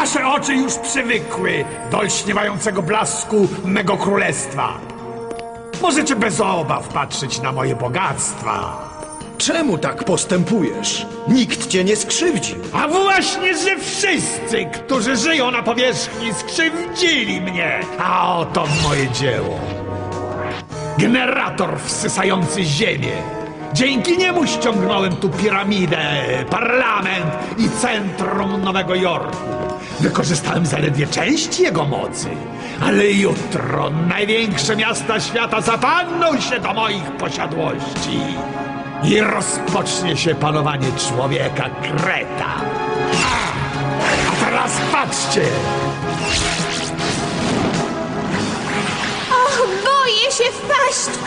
Wasze oczy już przywykły do lśniewającego blasku mego królestwa. Możecie bez obaw patrzeć na moje bogactwa. Czemu tak postępujesz? Nikt cię nie skrzywdził. A właśnie, że wszyscy, którzy żyją na powierzchni, skrzywdzili mnie. A oto moje dzieło. Generator wsysający ziemię. Dzięki niemu ściągnąłem tu piramidę, parlament i centrum Nowego Jorku. Wykorzystałem zaledwie część jego mocy. Ale jutro największe miasta świata zapadną się do moich posiadłości. I rozpocznie się panowanie człowieka Kreta. A, teraz patrzcie! Och, boję się wpaść